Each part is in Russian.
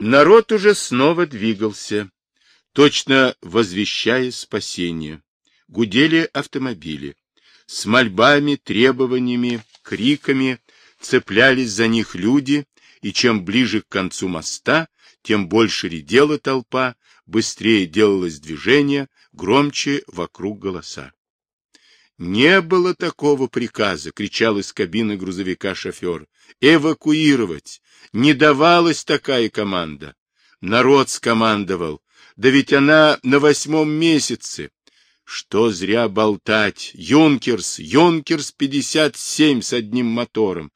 Народ уже снова двигался, точно возвещая спасение. Гудели автомобили. С мольбами, требованиями, криками цеплялись за них люди, и чем ближе к концу моста, тем больше редела толпа, быстрее делалось движение, громче вокруг голоса. «Не было такого приказа!» — кричал из кабины грузовика шофер. «Эвакуировать! Не давалась такая команда! Народ скомандовал! Да ведь она на восьмом месяце! Что зря болтать! Юнкерс! Юнкерс 57 с одним мотором!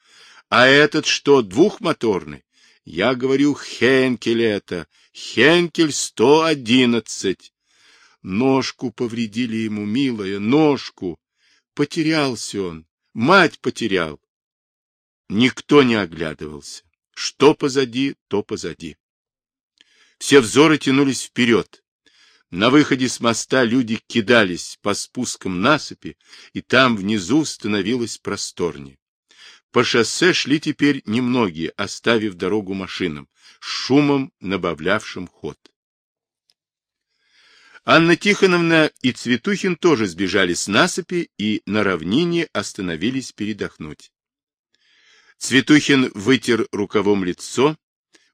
А этот что, двухмоторный? Я говорю, Хенкель это! Хенкель 111!» Ножку повредили ему, милая, ножку. Потерялся он, мать потерял. Никто не оглядывался. Что позади, то позади. Все взоры тянулись вперед. На выходе с моста люди кидались по спускам насыпи, и там внизу становилось просторнее. По шоссе шли теперь немногие, оставив дорогу машинам, шумом набавлявшим ход. Анна Тихоновна и Цветухин тоже сбежали с насыпи и на равнине остановились передохнуть. Цветухин вытер рукавом лицо,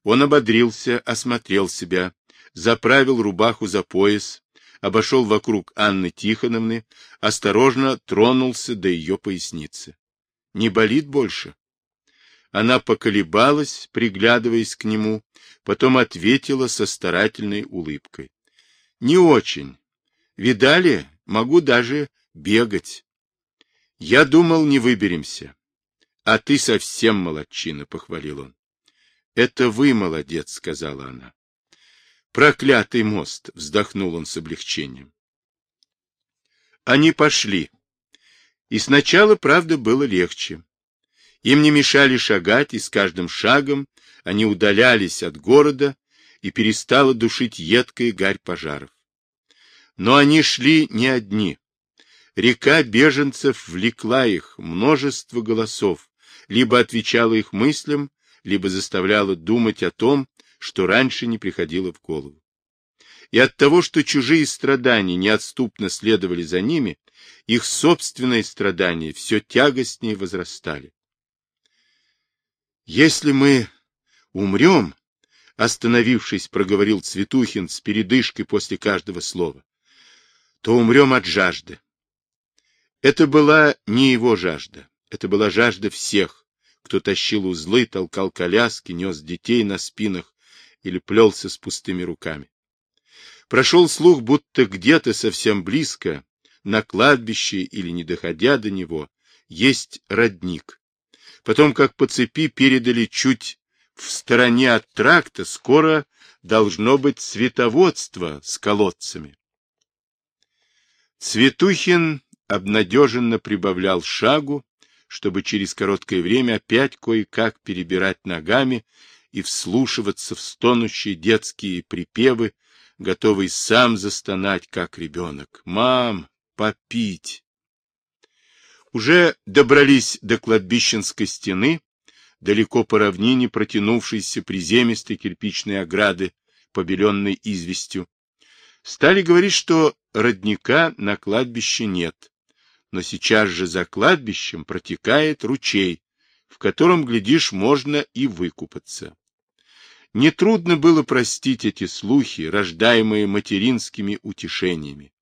он ободрился, осмотрел себя, заправил рубаху за пояс, обошел вокруг Анны Тихоновны, осторожно тронулся до ее поясницы. Не болит больше? Она поколебалась, приглядываясь к нему, потом ответила со старательной улыбкой. Не очень. Видали, могу даже бегать. Я думал, не выберемся. А ты совсем молодчина, похвалил он. Это вы молодец, сказала она. Проклятый мост, вздохнул он с облегчением. Они пошли. И сначала, правда, было легче. Им не мешали шагать, и с каждым шагом они удалялись от города, и перестала душить едкая гарь пожаров. Но они шли не одни. Река беженцев влекла их, множество голосов, либо отвечала их мыслям, либо заставляла думать о том, что раньше не приходило в голову. И от того, что чужие страдания неотступно следовали за ними, их собственные страдания все тягостнее возрастали. Если мы умрем, Остановившись, проговорил Цветухин с передышкой после каждого слова. То умрем от жажды. Это была не его жажда. Это была жажда всех, кто тащил узлы, толкал коляски, нес детей на спинах или плелся с пустыми руками. Прошел слух, будто где-то совсем близко, на кладбище или не доходя до него, есть родник. Потом, как по цепи, передали чуть в стороне от тракта скоро должно быть световодство с колодцами. Цветухин обнадеженно прибавлял шагу, чтобы через короткое время опять кое-как перебирать ногами и вслушиваться в стонущие детские припевы, готовый сам застонать, как ребенок. «Мам, попить!» Уже добрались до кладбищенской стены, далеко по равнине протянувшейся приземистой кирпичной ограды, побеленной известью. Стали говорить, что родника на кладбище нет, но сейчас же за кладбищем протекает ручей, в котором, глядишь, можно и выкупаться. Нетрудно было простить эти слухи, рождаемые материнскими утешениями.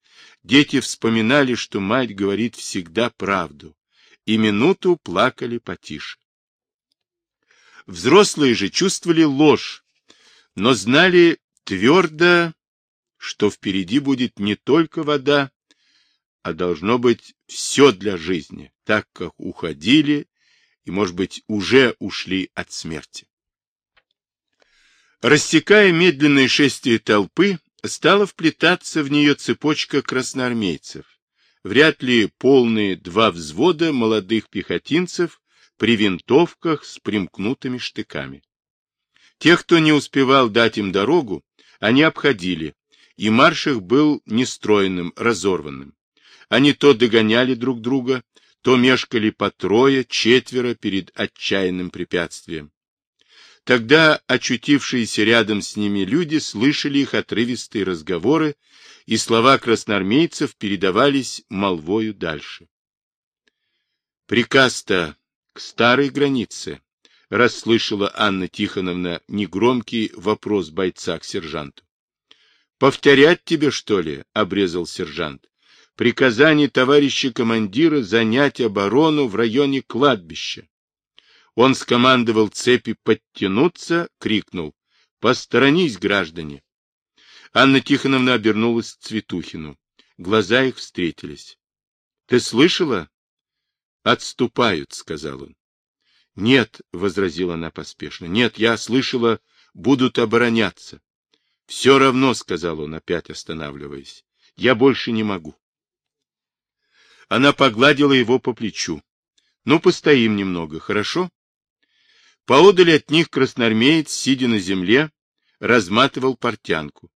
Дети вспоминали, что мать говорит всегда правду, и минуту плакали потише. Взрослые же чувствовали ложь, но знали твердо, что впереди будет не только вода, а должно быть все для жизни, так как уходили и, может быть, уже ушли от смерти. Рассекая медленное шествие толпы, стала вплетаться в нее цепочка красноармейцев, вряд ли полные два взвода молодых пехотинцев при винтовках с примкнутыми штыками. Тех, кто не успевал дать им дорогу, они обходили, и марш их был нестроенным, разорванным. Они то догоняли друг друга, то мешкали по трое, четверо перед отчаянным препятствием. Тогда очутившиеся рядом с ними люди слышали их отрывистые разговоры, и слова красноармейцев передавались молвою дальше. Приказ-то к старой границе, расслышала Анна Тихоновна негромкий вопрос бойца к сержанту. Повторять тебе, что ли? обрезал сержант. Приказание товарища командира занять оборону в районе кладбища. Он скомандовал цепи подтянуться, крикнул «Посторонись, граждане!». Анна Тихоновна обернулась к Цветухину. Глаза их встретились. — Ты слышала? — Отступают, — сказал он. — Нет, — возразила она поспешно. — Нет, я слышала, будут обороняться. — Все равно, — сказал он, опять останавливаясь. — Я больше не могу. Она погладила его по плечу. — Ну, постоим немного, хорошо? Поодали от них красноармеец, сидя на земле, разматывал портянку.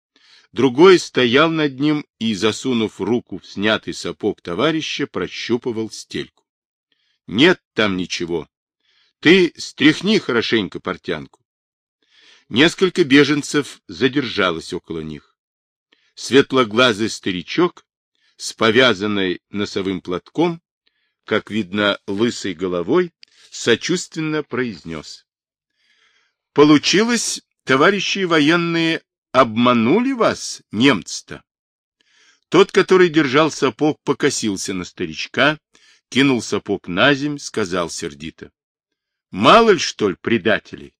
Другой стоял над ним и, засунув руку в снятый сапог товарища, прощупывал стельку. — Нет там ничего. Ты стряхни хорошенько портянку. Несколько беженцев задержалось около них. Светлоглазый старичок с повязанной носовым платком, как видно, лысой головой, сочувственно произнес. Получилось, товарищи военные, обманули вас, немцы-то? Тот, который держал сапог, покосился на старичка, кинул сапог на земь, сказал сердито. Мало ли, что ли, предателей?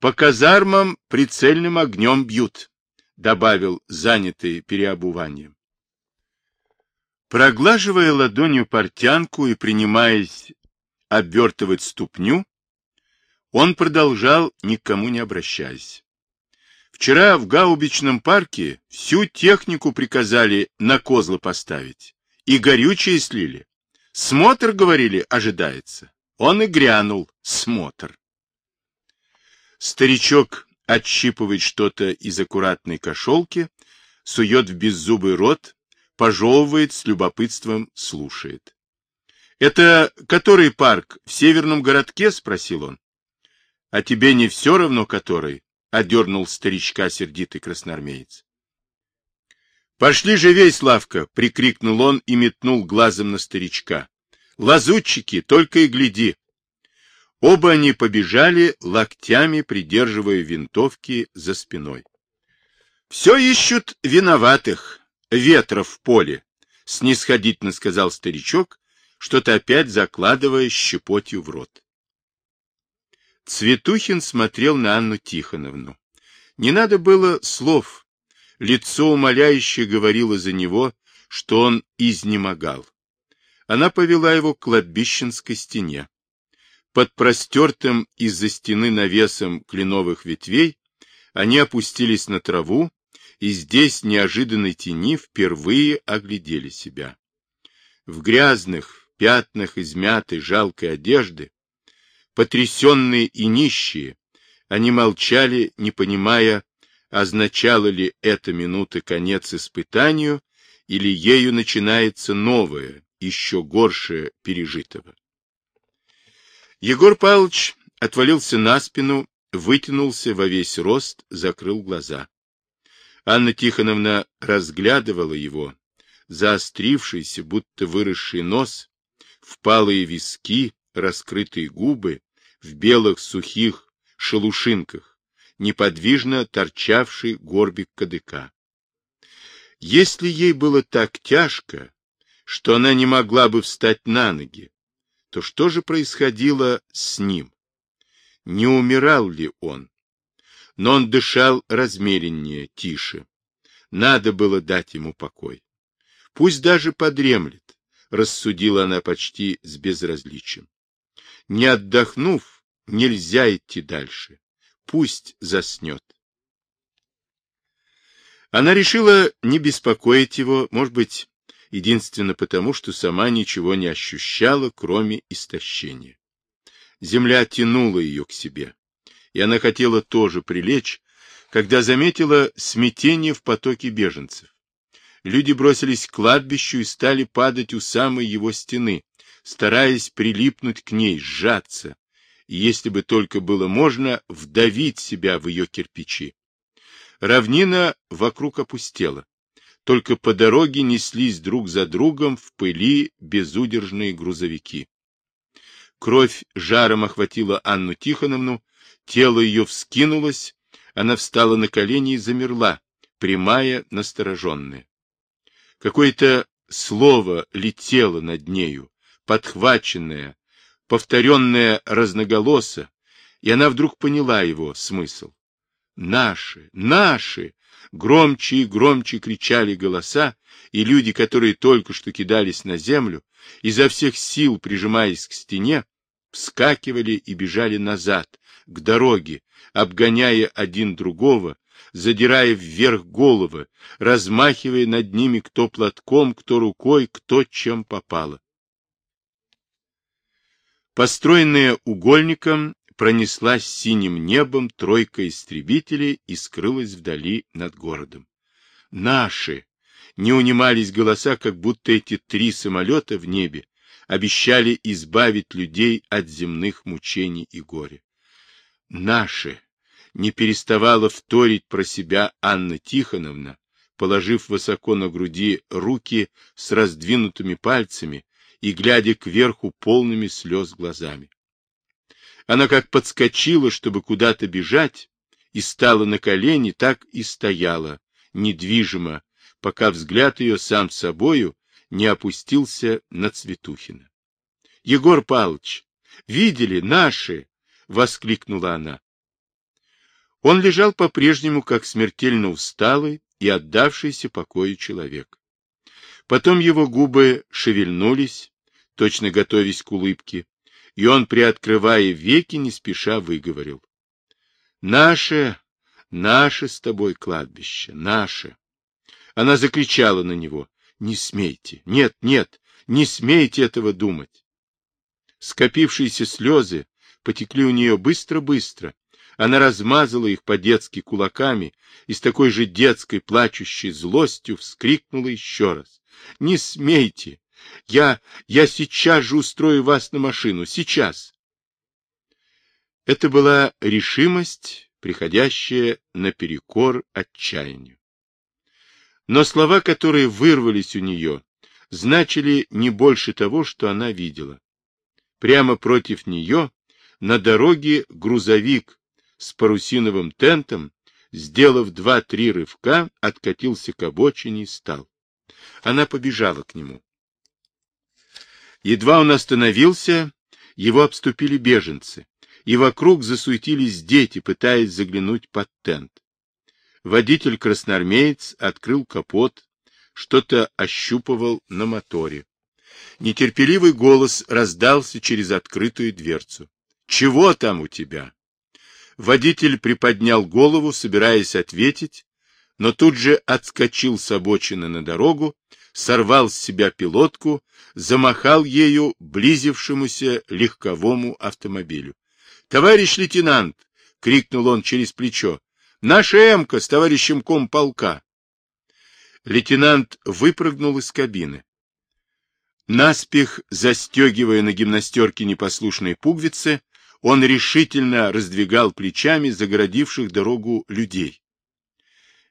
По казармам прицельным огнем бьют, добавил занятый переобуванием. Проглаживая ладонью портянку и принимаясь обвертывать ступню, он продолжал, никому не обращаясь. Вчера в Гаубичном парке всю технику приказали на козлы поставить. И горючее слили. Смотр, говорили, ожидается. Он и грянул. Смотр. Старичок отщипывает что-то из аккуратной кошелки, сует в беззубый рот, пожевывает, с любопытством слушает. — Это который парк? В северном городке? — спросил он. — А тебе не все равно, который? — одернул старичка сердитый красноармеец. — Пошли живей, Славка! — прикрикнул он и метнул глазом на старичка. — Лазутчики, только и гляди! Оба они побежали, локтями придерживая винтовки за спиной. — Все ищут виноватых, ветра в поле, — снисходительно сказал старичок, что-то опять закладывая щепотью в рот. Цветухин смотрел на Анну Тихоновну. Не надо было слов. Лицо умоляющее говорило за него, что он изнемогал. Она повела его к кладбищенской стене. Под простертым из-за стены навесом кленовых ветвей они опустились на траву и здесь, неожиданной тени, впервые оглядели себя. В грязных пятнах измятой жалкой одежды Потрясенные и нищие, они молчали, не понимая, означала ли эта минута конец испытанию, или ею начинается новое, еще горшее пережитого. Егор Павлович отвалился на спину, вытянулся во весь рост, закрыл глаза. Анна Тихоновна разглядывала его, заострившийся, будто выросший нос, впалые виски, раскрытые губы, в белых сухих шелушинках, неподвижно торчавший горбик кадыка. Если ей было так тяжко, что она не могла бы встать на ноги, то что же происходило с ним? Не умирал ли он? Но он дышал размереннее, тише. Надо было дать ему покой. Пусть даже подремлет, рассудила она почти с безразличием. Не отдохнув, нельзя идти дальше. Пусть заснет. Она решила не беспокоить его, может быть, единственно потому, что сама ничего не ощущала, кроме истощения. Земля тянула ее к себе, и она хотела тоже прилечь, когда заметила смятение в потоке беженцев. Люди бросились к кладбищу и стали падать у самой его стены, стараясь прилипнуть к ней, сжаться. и если бы только было можно, вдавить себя в ее кирпичи. Равнина вокруг опустела. Только по дороге неслись друг за другом в пыли безудержные грузовики. Кровь жаром охватила Анну Тихоновну, тело ее вскинулось, она встала на колени и замерла, прямая, настороженная. Какое-то слово летело над нею, подхваченное, повторенное разноголосо, и она вдруг поняла его смысл. «Наши! Наши!» Громче и громче кричали голоса, и люди, которые только что кидались на землю, изо всех сил прижимаясь к стене, вскакивали и бежали назад, к дороге, обгоняя один другого, задирая вверх головы, размахивая над ними кто платком, кто рукой, кто чем попало. Построенная угольником, пронеслась синим небом тройка истребителей и скрылась вдали над городом. Наши! Не унимались голоса, как будто эти три самолета в небе обещали избавить людей от земных мучений и горя. Наши! Не переставала вторить про себя Анна Тихоновна, положив высоко на груди руки с раздвинутыми пальцами и глядя кверху полными слез глазами. Она как подскочила, чтобы куда-то бежать, и стала на колени, так и стояла, недвижимо, пока взгляд ее сам собою не опустился на Цветухина. — Егор Павлович, видели, наши! — воскликнула она. Он лежал по-прежнему, как смертельно усталый и отдавшийся покою человек. Потом его губы шевельнулись, точно готовясь к улыбке, и он, приоткрывая веки, не спеша выговорил. — Наше, наше с тобой кладбище, наше. Она закричала на него. — Не смейте, нет, нет, не смейте этого думать. Скопившиеся слезы потекли у нее быстро-быстро. Она размазала их по-детски кулаками и с такой же детской плачущей злостью вскрикнула еще раз. — Не смейте! Я, я сейчас же устрою вас на машину, сейчас. Это была решимость, приходящая наперекор отчаянию. Но слова, которые вырвались у нее, значили не больше того, что она видела. Прямо против нее на дороге грузовик с парусиновым тентом, сделав два-три рывка, откатился к обочине и стал. Она побежала к нему. Едва он остановился, его обступили беженцы, и вокруг засуетились дети, пытаясь заглянуть под тент. Водитель-красноармеец открыл капот, что-то ощупывал на моторе. Нетерпеливый голос раздался через открытую дверцу. «Чего там у тебя?» Водитель приподнял голову, собираясь ответить, но тут же отскочил с обочины на дорогу сорвал с себя пилотку, замахал ею близившемуся легковому автомобилю. — Товарищ лейтенант! — крикнул он через плечо. — Наша эмка с товарищем комполка. Лейтенант выпрыгнул из кабины. Наспех, застегивая на гимнастерке непослушные пуговицы, он решительно раздвигал плечами загородивших дорогу людей.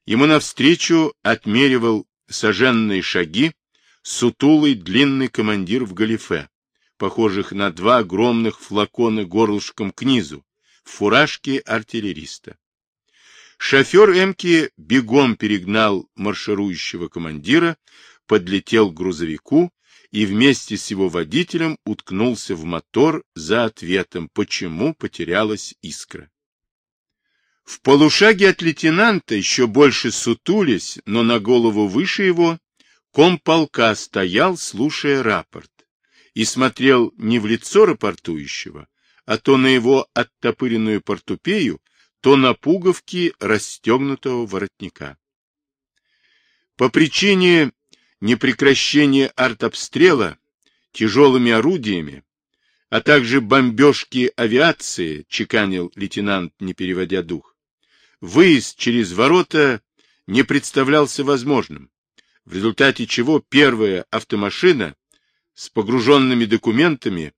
Ему навстречу отмеривал соженные шаги, сутулый длинный командир в галифе, похожих на два огромных флакона горлышком к низу, в фуражке артиллериста. Шофер Эмки бегом перегнал марширующего командира, подлетел к грузовику и вместе с его водителем уткнулся в мотор за ответом, почему потерялась искра. В полушаге от лейтенанта, еще больше сутулись, но на голову выше его, комполка стоял, слушая рапорт, и смотрел не в лицо рапортующего, а то на его оттопыренную портупею, то на пуговки расстегнутого воротника. По причине непрекращения артобстрела тяжелыми орудиями а также бомбежки авиации, чеканил лейтенант, не переводя дух, выезд через ворота не представлялся возможным, в результате чего первая автомашина с погруженными документами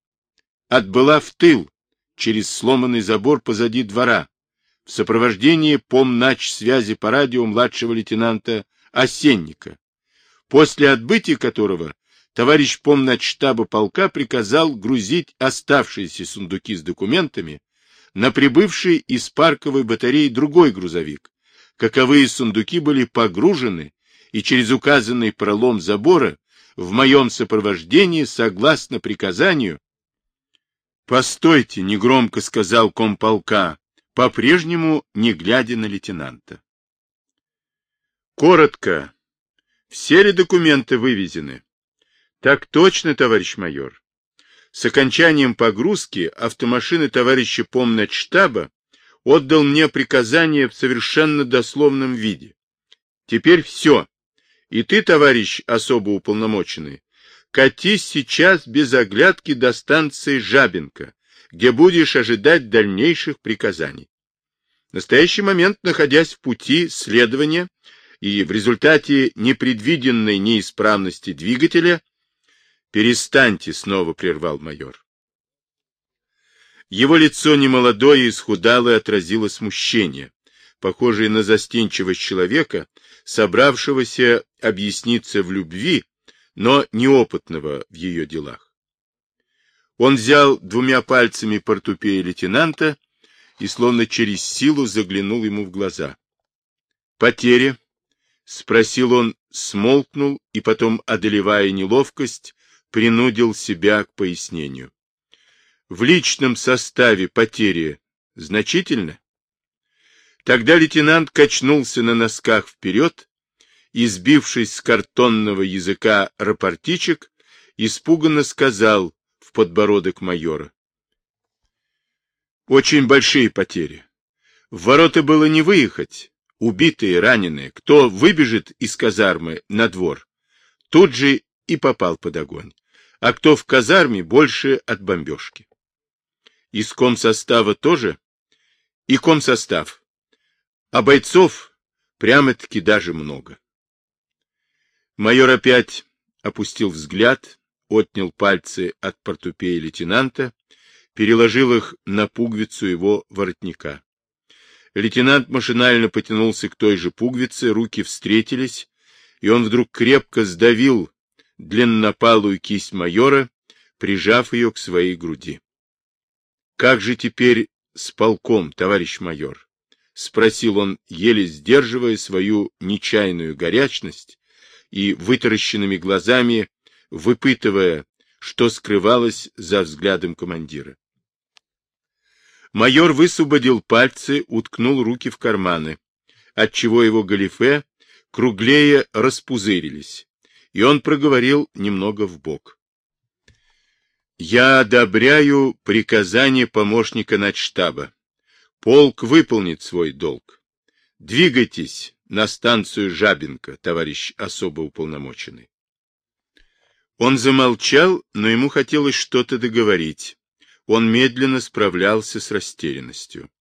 отбыла в тыл, через сломанный забор позади двора в сопровождении помнач связи по радио младшего лейтенанта Осенника, после отбытия которого товарищ помнач штаба полка приказал грузить оставшиеся сундуки с документами на прибывший из парковой батареи другой грузовик. Каковые сундуки были погружены и через указанный пролом забора в моем сопровождении, согласно приказанию, «Постойте», — негромко сказал комполка, по-прежнему не глядя на лейтенанта. «Коротко. Все ли документы вывезены?» «Так точно, товарищ майор. С окончанием погрузки автомашины товарища помночштаба отдал мне приказание в совершенно дословном виде. Теперь все. И ты, товарищ особо уполномоченный, катись сейчас без оглядки до станции Жабинка, где будешь ожидать дальнейших приказаний. В настоящий момент, находясь в пути следования и в результате непредвиденной неисправности двигателя, перестаньте, снова прервал майор. Его лицо немолодое и исхудалое отразило смущение, похожее на застенчивость человека, собравшегося объясниться в любви но неопытного в ее делах. Он взял двумя пальцами портупея лейтенанта и словно через силу заглянул ему в глаза. «Потеря?» — спросил он, смолкнул и потом, одолевая неловкость, принудил себя к пояснению. «В личном составе потери значительно?» Тогда лейтенант качнулся на носках вперед и, сбившись с картонного языка рапортичек, испуганно сказал в подбородок майора. Очень большие потери. В ворота было не выехать. Убитые, раненые. Кто выбежит из казармы на двор, тут же и попал под огонь. А кто в казарме, больше от бомбежки. Из комсостава тоже? И комсостав. А бойцов прямо-таки даже много. Майор опять опустил взгляд, отнял пальцы от портупеи лейтенанта, переложил их на пуговицу его воротника. Лейтенант машинально потянулся к той же пуговице, руки встретились, и он вдруг крепко сдавил длиннопалую кисть майора, прижав ее к своей груди. — Как же теперь с полком, товарищ майор? — спросил он, еле сдерживая свою нечаянную горячность и вытаращенными глазами, выпытывая, что скрывалось за взглядом командира. Майор высвободил пальцы, уткнул руки в карманы, отчего его галифе круглее распузырились, и он проговорил немного вбок. Я одобряю приказание помощника начштаба. Полк выполнит свой долг. Двигайтесь на станцию Жабинка, товарищ особо уполномоченный. Он замолчал, но ему хотелось что-то договорить. Он медленно справлялся с растерянностью.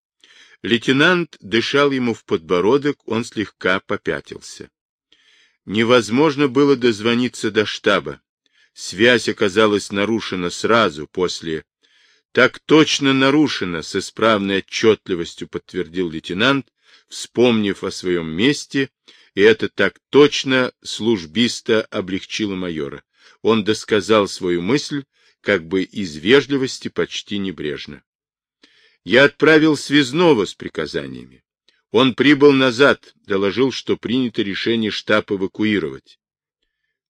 Лейтенант дышал ему в подбородок, он слегка попятился. Невозможно было дозвониться до штаба. Связь оказалась нарушена сразу после... Так точно нарушена, с исправной отчетливостью подтвердил лейтенант, вспомнив о своем месте, и это так точно службисто облегчило майора. Он досказал свою мысль, как бы из вежливости почти небрежно. Я отправил связного с приказаниями. Он прибыл назад, доложил, что принято решение штаб эвакуировать.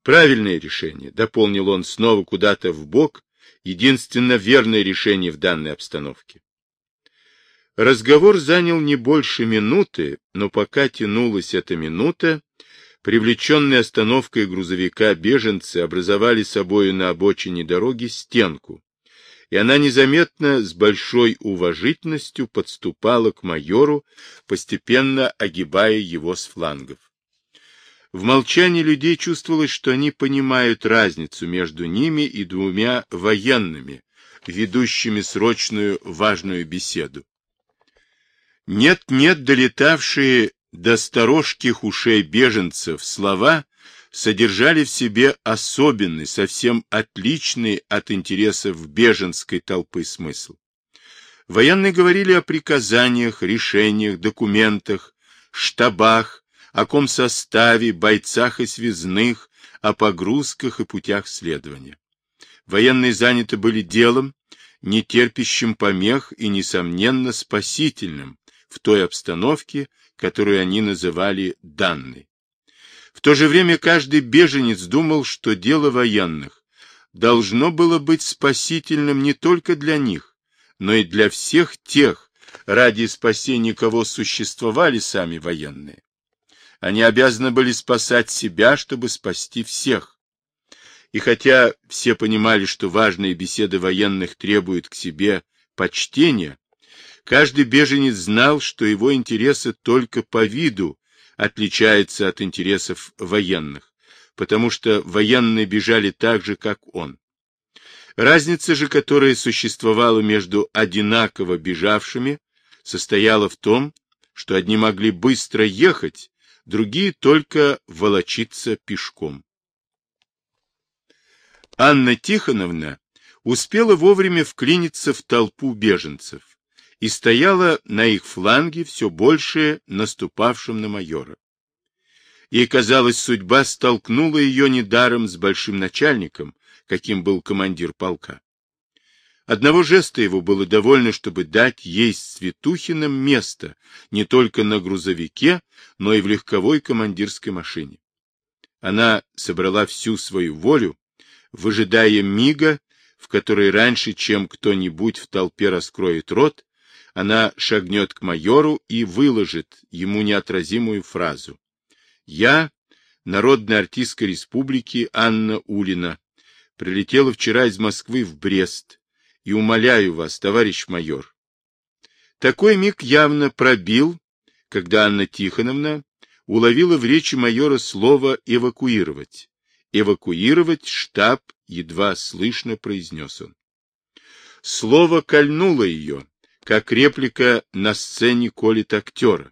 Правильное решение, дополнил он снова куда-то в бок, единственно верное решение в данной обстановке. Разговор занял не больше минуты, но пока тянулась эта минута, привлеченные остановкой грузовика беженцы образовали собою на обочине дороги стенку, и она незаметно с большой уважительностью подступала к майору, постепенно огибая его с флангов. В молчании людей чувствовалось, что они понимают разницу между ними и двумя военными, ведущими срочную важную беседу. Нет-нет, долетавшие до сторожких ушей беженцев слова содержали в себе особенный, совсем отличный от интересов беженской толпы смысл. Военные говорили о приказаниях, решениях, документах, штабах, о комсоставе, бойцах и связных, о погрузках и путях следования. Военные заняты были делом, не терпящим помех и, несомненно, спасительным в той обстановке, которую они называли данной. В то же время каждый беженец думал, что дело военных должно было быть спасительным не только для них, но и для всех тех, ради спасения кого существовали сами военные. Они обязаны были спасать себя, чтобы спасти всех. И хотя все понимали, что важные беседы военных требуют к себе почтения, каждый беженец знал, что его интересы только по виду отличаются от интересов военных, потому что военные бежали так же, как он. Разница же, которая существовала между одинаково бежавшими, состояла в том, что одни могли быстро ехать, другие только волочиться пешком. Анна Тихоновна успела вовремя вклиниться в толпу беженцев и стояла на их фланге все больше наступавшим на майора. Ей казалось, судьба столкнула ее недаром с большим начальником, каким был командир полка. Одного жеста его было довольно, чтобы дать ей с Светухиным место не только на грузовике, но и в легковой командирской машине. Она собрала всю свою волю выжидая мига, в который раньше, чем кто-нибудь в толпе раскроет рот, она шагнет к майору и выложит ему неотразимую фразу. «Я, народная артистка республики Анна Улина, прилетела вчера из Москвы в Брест и умоляю вас, товарищ майор». Такой миг явно пробил, когда Анна Тихоновна уловила в речи майора слово «эвакуировать» эвакуировать штаб, едва слышно произнес он. Слово кольнуло ее, как реплика на сцене колет актера,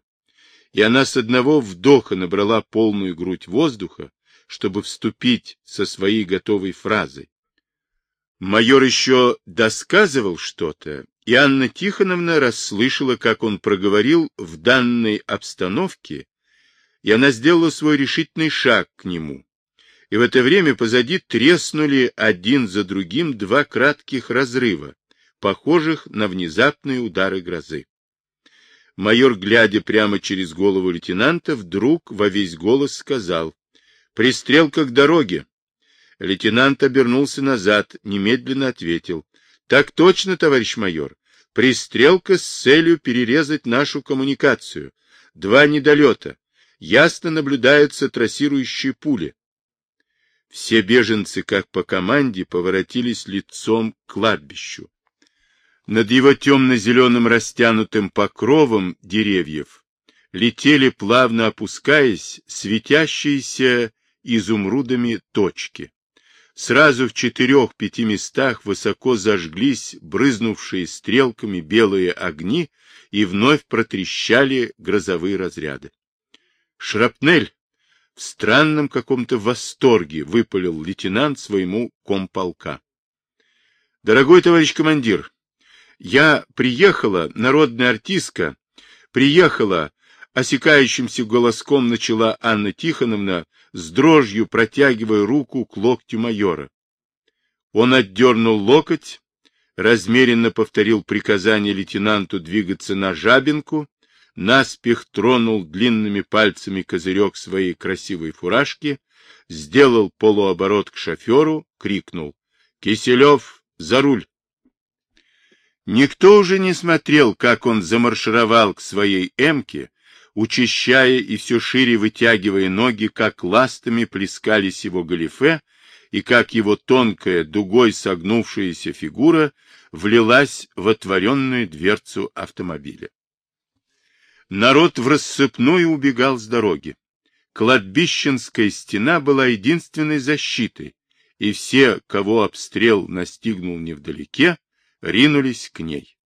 и она с одного вдоха набрала полную грудь воздуха, чтобы вступить со своей готовой фразой. Майор еще досказывал что-то, и Анна Тихоновна расслышала, как он проговорил в данной обстановке, и она сделала свой решительный шаг к нему, и в это время позади треснули один за другим два кратких разрыва, похожих на внезапные удары грозы. Майор, глядя прямо через голову лейтенанта, вдруг во весь голос сказал «Пристрелка к дороге». Лейтенант обернулся назад, немедленно ответил «Так точно, товарищ майор, пристрелка с целью перерезать нашу коммуникацию. Два недолета. Ясно наблюдаются трассирующие пули. Все беженцы, как по команде, поворотились лицом к кладбищу. Над его темно-зеленым растянутым покровом деревьев летели, плавно опускаясь, светящиеся изумрудами точки. Сразу в четырех-пяти местах высоко зажглись брызнувшие стрелками белые огни и вновь протрещали грозовые разряды. «Шрапнель!» В странном каком-то восторге выпалил лейтенант своему комполка. Дорогой товарищ командир, я приехала, народная артистка, приехала, осекающимся голоском начала Анна Тихоновна, с дрожью протягивая руку к локтю майора. Он отдернул локоть, размеренно повторил приказание лейтенанту двигаться на жабинку, наспех тронул длинными пальцами козырек своей красивой фуражки, сделал полуоборот к шоферу, крикнул «Киселев, за руль!». Никто уже не смотрел, как он замаршировал к своей эмке, учащая и все шире вытягивая ноги, как ластами плескались его галифе, и как его тонкая, дугой согнувшаяся фигура влилась в отворенную дверцу автомобиля. Народ в рассыпную убегал с дороги. Кладбищенская стена была единственной защитой, и все, кого обстрел настигнул невдалеке, ринулись к ней.